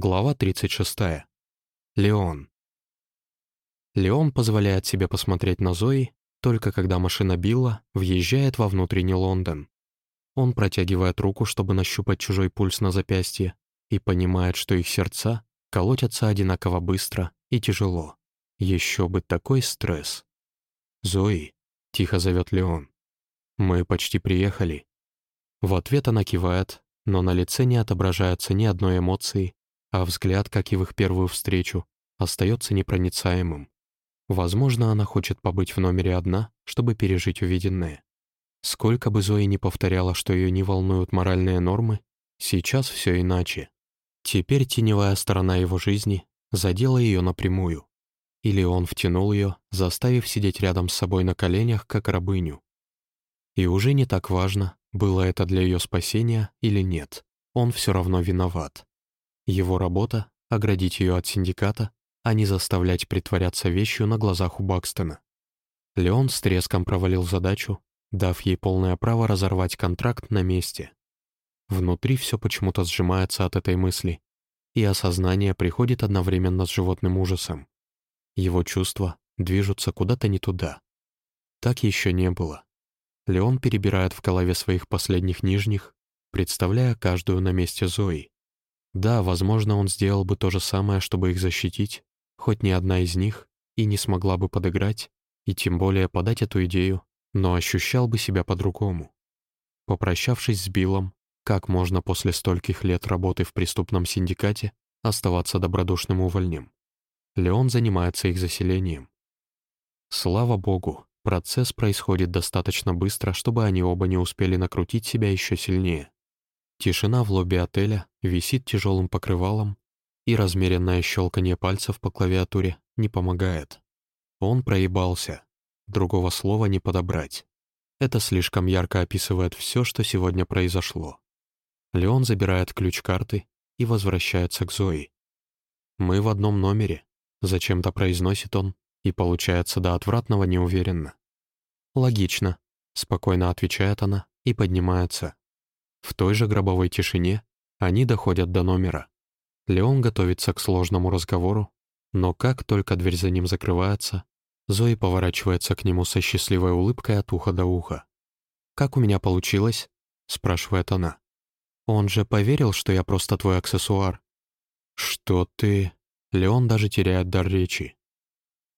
Глава 36. Леон. Леон позволяет себе посмотреть на Зои, только когда машина Билла въезжает во внутренний Лондон. Он протягивает руку, чтобы нащупать чужой пульс на запястье, и понимает, что их сердца колотятся одинаково быстро и тяжело. Еще бы такой стресс. «Зои», — тихо зовет Леон. «Мы почти приехали». В ответ она кивает, но на лице не отображается ни одной эмоции, а взгляд, как и в их первую встречу, остается непроницаемым. Возможно, она хочет побыть в номере одна, чтобы пережить увиденное. Сколько бы Зои не повторяла, что ее не волнуют моральные нормы, сейчас все иначе. Теперь теневая сторона его жизни задела ее напрямую. Или он втянул ее, заставив сидеть рядом с собой на коленях, как рабыню. И уже не так важно, было это для ее спасения или нет, он все равно виноват. Его работа — оградить ее от синдиката, а не заставлять притворяться вещью на глазах у Бакстона. Леон с треском провалил задачу, дав ей полное право разорвать контракт на месте. Внутри все почему-то сжимается от этой мысли, и осознание приходит одновременно с животным ужасом. Его чувства движутся куда-то не туда. Так еще не было. Леон перебирает в голове своих последних нижних, представляя каждую на месте Зои. Да, возможно, он сделал бы то же самое, чтобы их защитить, хоть ни одна из них и не смогла бы подыграть, и тем более подать эту идею, но ощущал бы себя по-другому. Попрощавшись с Биллом, как можно после стольких лет работы в преступном синдикате оставаться добродушным увольнем? Леон занимается их заселением. Слава богу, процесс происходит достаточно быстро, чтобы они оба не успели накрутить себя еще сильнее. Тишина в лобби отеля висит тяжелым покрывалом, и размеренное щелканье пальцев по клавиатуре не помогает. Он проебался. Другого слова не подобрать. Это слишком ярко описывает все, что сегодня произошло. Леон забирает ключ карты и возвращается к Зои. «Мы в одном номере», — зачем-то произносит он, и получается до отвратного неуверенно. «Логично», — спокойно отвечает она и поднимается. В той же гробовой тишине они доходят до номера. Леон готовится к сложному разговору, но как только дверь за ним закрывается, Зои поворачивается к нему со счастливой улыбкой от уха до уха. «Как у меня получилось?» — спрашивает она. «Он же поверил, что я просто твой аксессуар». «Что ты...» Леон даже теряет дар речи.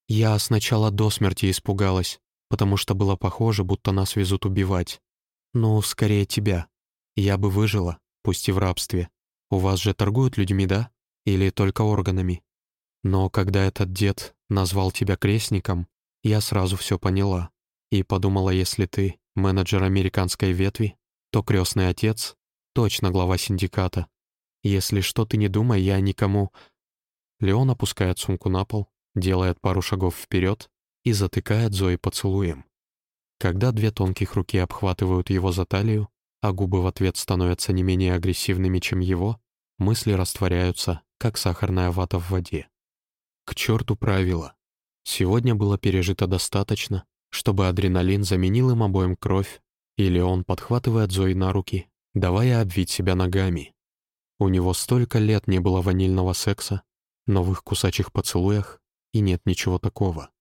«Я сначала до смерти испугалась, потому что было похоже, будто нас везут убивать. Ну, скорее тебя. Я бы выжила, пусть и в рабстве. У вас же торгуют людьми, да? Или только органами? Но когда этот дед назвал тебя крестником, я сразу все поняла. И подумала, если ты менеджер американской ветви, то крестный отец — точно глава синдиката. Если что, ты не думай, я никому... Леон опускает сумку на пол, делает пару шагов вперед и затыкает Зои поцелуем. Когда две тонких руки обхватывают его за талию, а губы в ответ становятся не менее агрессивными, чем его, мысли растворяются, как сахарная вата в воде. К черту правила. Сегодня было пережито достаточно, чтобы адреналин заменил им обоим кровь, или он подхватывает Зои на руки, давая обвить себя ногами. У него столько лет не было ванильного секса, но в их кусачих поцелуях и нет ничего такого.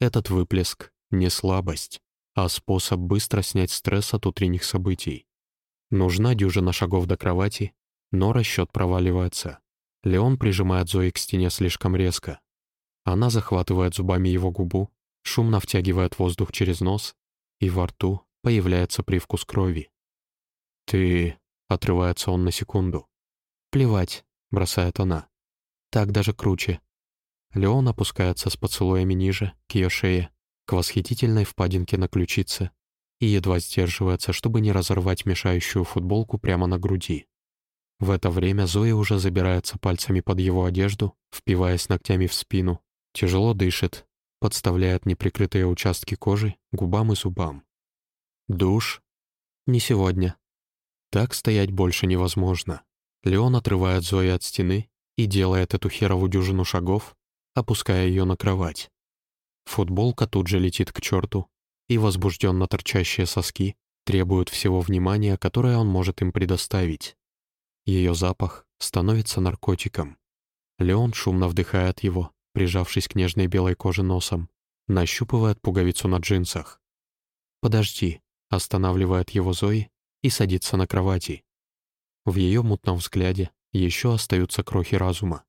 Этот выплеск — не слабость, а способ быстро снять стресс от утренних событий. Нужна дюжина шагов до кровати, но расчет проваливается. Леон прижимает Зои к стене слишком резко. Она захватывает зубами его губу, шумно втягивает воздух через нос, и во рту появляется привкус крови. «Ты...» — отрывается он на секунду. «Плевать», — бросает она. «Так даже круче». Леон опускается с поцелуями ниже, к ее шее, к восхитительной впадинке на ключице и едва сдерживается, чтобы не разорвать мешающую футболку прямо на груди. В это время Зоя уже забирается пальцами под его одежду, впиваясь ногтями в спину, тяжело дышит, подставляет неприкрытые участки кожи губам и зубам. Душ? Не сегодня. Так стоять больше невозможно. Леон отрывает Зои от стены и делает эту херову дюжину шагов, опуская ее на кровать. Футболка тут же летит к черту, и возбужденно торчащие соски требуют всего внимания, которое он может им предоставить. Ее запах становится наркотиком. Леон шумно вдыхает его, прижавшись к нежной белой коже носом, нащупывает пуговицу на джинсах. «Подожди», — останавливает его Зои и садится на кровати. В ее мутном взгляде еще остаются крохи разума.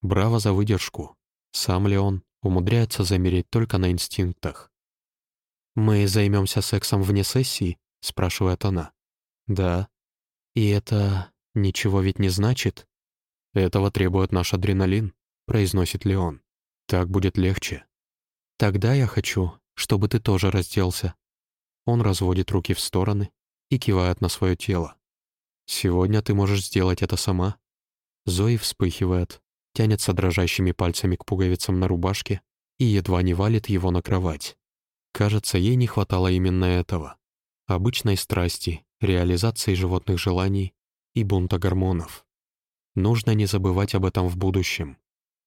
Браво за выдержку. Сам Леон умудряется замереть только на инстинктах. «Мы займемся сексом вне сессии?» — спрашивает она. «Да». «И это ничего ведь не значит?» «Этого требует наш адреналин», — произносит Леон. «Так будет легче». «Тогда я хочу, чтобы ты тоже разделся». Он разводит руки в стороны и кивает на свое тело. «Сегодня ты можешь сделать это сама». Зои вспыхивает, тянется дрожащими пальцами к пуговицам на рубашке и едва не валит его на кровать. Кажется, ей не хватало именно этого. Обычной страсти, реализации животных желаний и бунта гормонов. Нужно не забывать об этом в будущем.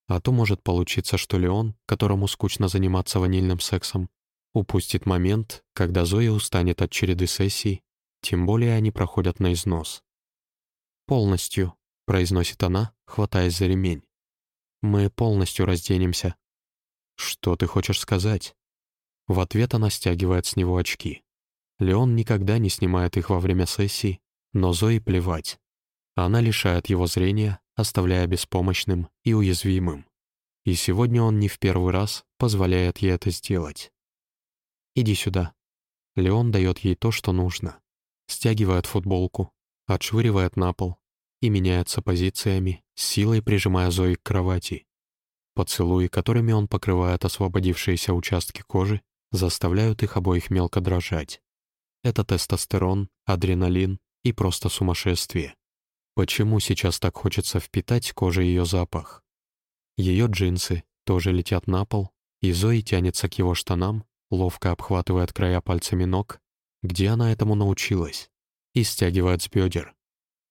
А то может получиться, что Леон, которому скучно заниматься ванильным сексом, упустит момент, когда Зоя устанет от череды сессий, тем более они проходят на износ. «Полностью», — произносит она, хватаясь за ремень. «Мы полностью разденемся». «Что ты хочешь сказать?» В ответ она стягивает с него очки. Леон никогда не снимает их во время сессий, но Зои плевать. Она лишает его зрения, оставляя беспомощным и уязвимым. И сегодня он не в первый раз позволяет ей это сделать. «Иди сюда». Леон дает ей то, что нужно. Стягивает футболку, отшвыривает на пол и меняется позициями, силой прижимая Зои к кровати. Поцелуи, которыми он покрывает освободившиеся участки кожи, заставляют их обоих мелко дрожать. Это тестостерон, адреналин и просто сумасшествие. Почему сейчас так хочется впитать коже ее запах? Ее джинсы тоже летят на пол, и Зои тянется к его штанам, ловко обхватывает края пальцами ног, где она этому научилась, и стягивает с бедер.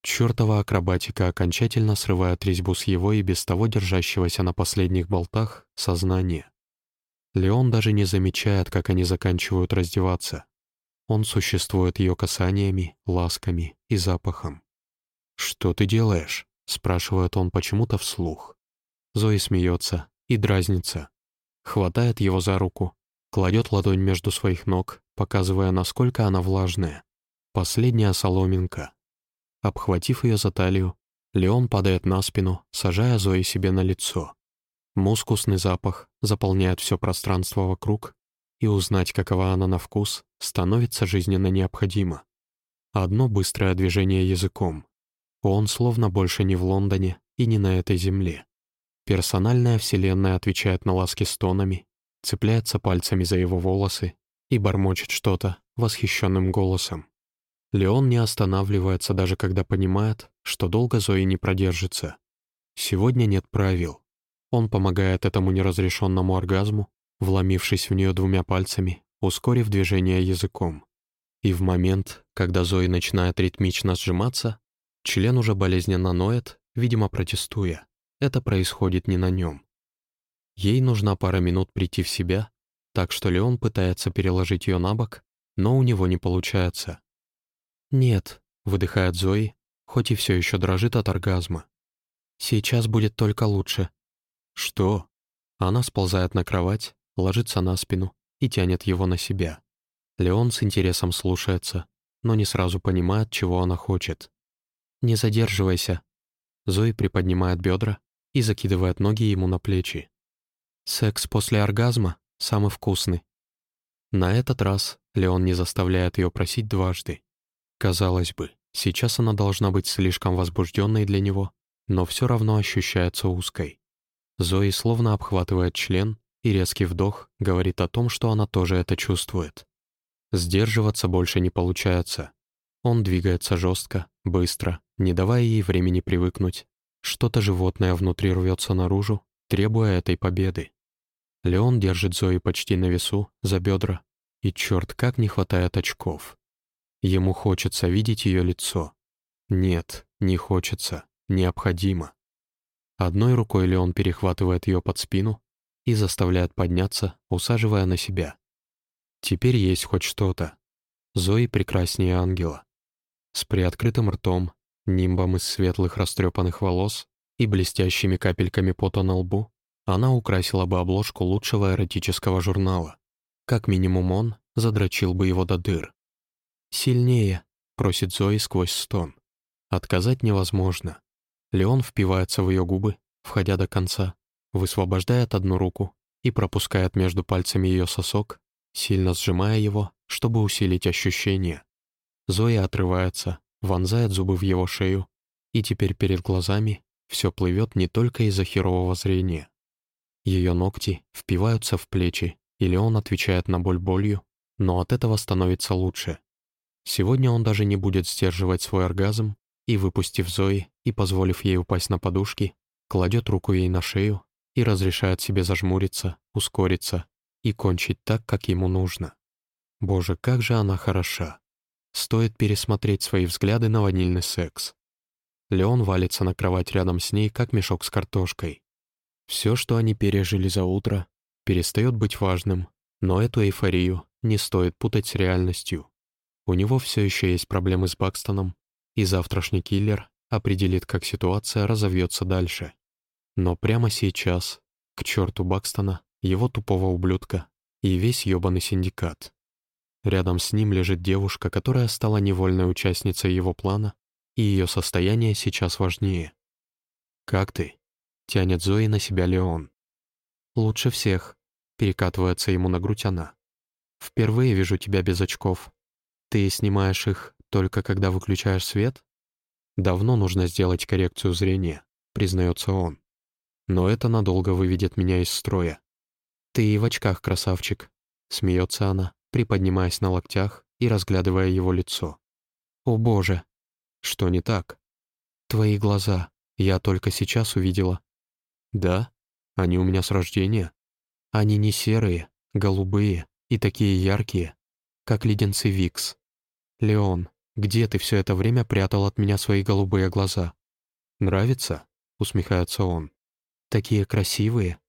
Чёртова акробатика окончательно срывает резьбу с его и без того держащегося на последних болтах сознания. Леон даже не замечает, как они заканчивают раздеваться. Он существует ее касаниями, ласками и запахом. «Что ты делаешь?» — спрашивает он почему-то вслух. Зои смеется и дразнится. Хватает его за руку, кладет ладонь между своих ног, показывая, насколько она влажная. Последняя соломинка. Обхватив ее за талию, Леон падает на спину, сажая Зои себе на лицо. Мускусный запах заполняет все пространство вокруг, и узнать, какова она на вкус, становится жизненно необходимо. Одно быстрое движение языком. Он словно больше не в Лондоне и не на этой земле. Персональная вселенная отвечает на ласки стонами, цепляется пальцами за его волосы и бормочет что-то восхищенным голосом. Леон не останавливается, даже когда понимает, что долго Зои не продержится. Сегодня нет правил, он помогает этому неразрешенному оргазму, вломившись в нее двумя пальцами, ускорив движение языком. И в момент, когда Зои начинает ритмично сжиматься, член уже болезненно ноет, видимо, протестуя. Это происходит не на нем. Ей нужна пара минут прийти в себя, так что Леон пытается переложить ее на бок, но у него не получается. «Нет», — выдыхает Зои, хоть и все еще дрожит от оргазма. «Сейчас будет только лучше. «Что?» Она сползает на кровать, ложится на спину и тянет его на себя. Леон с интересом слушается, но не сразу понимает, чего она хочет. «Не задерживайся». Зои приподнимает бедра и закидывает ноги ему на плечи. «Секс после оргазма самый вкусный». На этот раз Леон не заставляет ее просить дважды. Казалось бы, сейчас она должна быть слишком возбужденной для него, но все равно ощущается узкой. Зои словно обхватывает член, и резкий вдох говорит о том, что она тоже это чувствует. Сдерживаться больше не получается. Он двигается жестко, быстро, не давая ей времени привыкнуть. Что-то животное внутри рвется наружу, требуя этой победы. Леон держит Зои почти на весу, за бедра, и черт, как не хватает очков. Ему хочется видеть ее лицо. Нет, не хочется, необходимо. Одной рукой Леон перехватывает ее под спину и заставляет подняться, усаживая на себя. Теперь есть хоть что-то. Зои прекраснее ангела. С приоткрытым ртом, Нимбом из светлых растрепанных волос и блестящими капельками пота на лбу она украсила бы обложку лучшего эротического журнала. Как минимум он задрочил бы его до дыр. «Сильнее», — просит Зои сквозь стон. Отказать невозможно. Леон впивается в ее губы, входя до конца, высвобождает одну руку и пропускает между пальцами ее сосок, сильно сжимая его, чтобы усилить ощущение. Зоя отрывается, вонзает зубы в его шею, и теперь перед глазами все плывет не только из-за херового зрения. Ее ногти впиваются в плечи, или он отвечает на боль болью, но от этого становится лучше. Сегодня он даже не будет сдерживать свой оргазм и, выпустив Зои и позволив ей упасть на подушки, кладет руку ей на шею и разрешает себе зажмуриться, ускориться и кончить так, как ему нужно. Боже, как же она хороша. Стоит пересмотреть свои взгляды на ванильный секс. Леон валится на кровать рядом с ней, как мешок с картошкой. Все, что они пережили за утро, перестает быть важным, но эту эйфорию не стоит путать с реальностью. У него все еще есть проблемы с Бакстоном, и завтрашний киллер определит, как ситуация разовьется дальше. Но прямо сейчас, к черту Бакстона, его тупого ублюдка и весь ёбаный синдикат. Рядом с ним лежит девушка, которая стала невольной участницей его плана, и ее состояние сейчас важнее. «Как ты?» Тянет Зои на себя Леон. «Лучше всех», — перекатывается ему на грудь она. «Впервые вижу тебя без очков. Ты снимаешь их только когда выключаешь свет?» «Давно нужно сделать коррекцию зрения», — признается он. «Но это надолго выведет меня из строя». «Ты и в очках, красавчик», — смеется она, приподнимаясь на локтях и разглядывая его лицо. «О боже!» «Что не так?» «Твои глаза. Я только сейчас увидела. Да, они у меня с рождения. Они не серые, голубые и такие яркие, как леденцы Викс. Леон, где ты все это время прятал от меня свои голубые глаза? Нравится? Усмехается он. Такие красивые.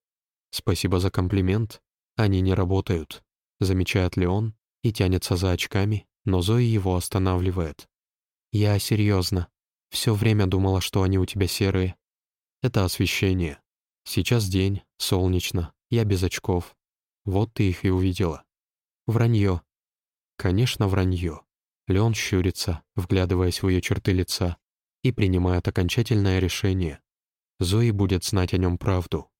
Спасибо за комплимент. Они не работают. Замечает Леон и тянется за очками, но Зои его останавливает. Я серьезно. Все время думала, что они у тебя серые. Это освещение. Сейчас день, солнечно, я без очков. Вот ты их и увидела. Вранье. Конечно, вранье. Леон щурится, вглядываясь в ее черты лица, и принимает окончательное решение. Зои будет знать о нем правду,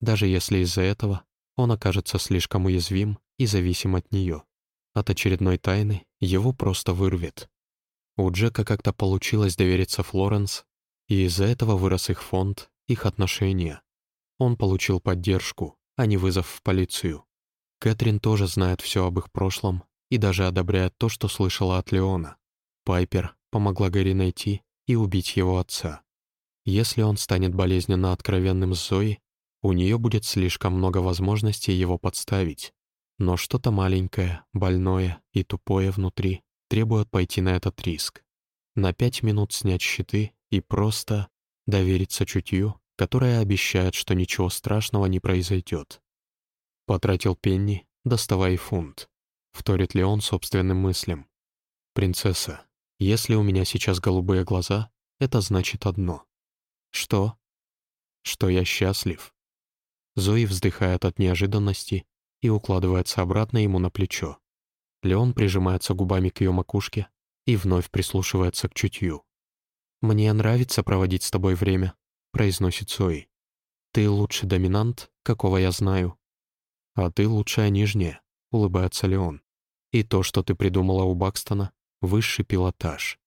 даже если из-за этого он окажется слишком уязвим и зависим от нее. От очередной тайны его просто вырвет. У Джека как-то получилось довериться Флоренс, и из-за этого вырос их фонд, их отношения. Он получил поддержку, а не вызов в полицию. Кэтрин тоже знает все об их прошлом и даже одобряет то, что слышала от Леона. Пайпер помогла Гэри найти и убить его отца. Если он станет болезненно откровенным с Зоей, у нее будет слишком много возможностей его подставить. Но что-то маленькое, больное и тупое внутри требует пойти на этот риск. На пять минут снять щиты и просто довериться чутью которая обещает, что ничего страшного не произойдет. Потратил пенни, доставая фунт. Вторит ли он собственным мыслям? «Принцесса, если у меня сейчас голубые глаза, это значит одно. Что? Что я счастлив». Зои вздыхает от неожиданности и укладывается обратно ему на плечо. Леон прижимается губами к ее макушке и вновь прислушивается к чутью. «Мне нравится проводить с тобой время», — произносит Сои. «Ты лучший доминант, какого я знаю». «А ты лучшая нижняя», — улыбается Леон. «И то, что ты придумала у Бакстона, — высший пилотаж.